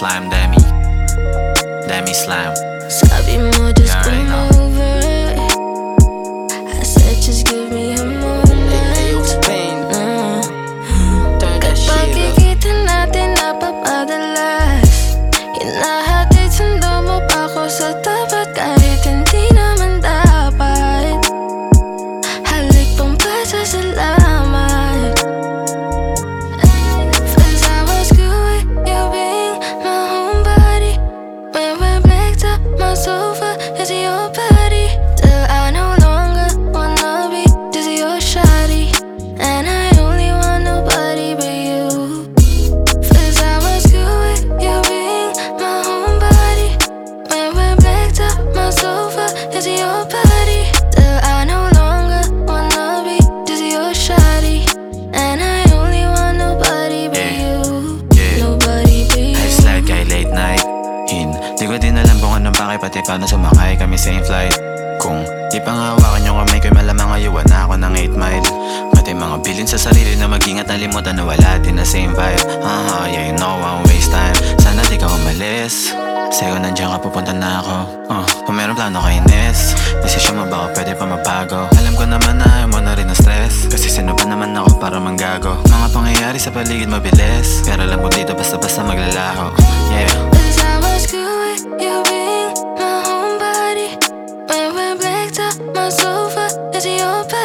slime Demi Demi slime. Sabi mo just Yeah, I is your body Till I no longer wanna be? Your And I only want nobody but you. First I was with my we're backed up my sofa your body bakit pati paano sumakay. Kami same flight. Kung di pa nga hawakan yung kamay ko malamang ayuwan na ako ng 8 mile. Pati mga bilin sa sarili na mag-ingat nalimutan na wala din na same vibe. Uh yeah you know I won't waste time. Sana di ka umalis. Sa'yo nandiyan ka pupunta na ako. Uh, Kung meron plano kay Ines. Desisyon mo baka pwede pa mabago? Alam ko naman na ayaw mo na rin ng stress. Kasi sino ba naman ako para manggago? Mga pangyayari sa paligid mabilis. Pero alam ko dito basta-basta maglalaho cause you're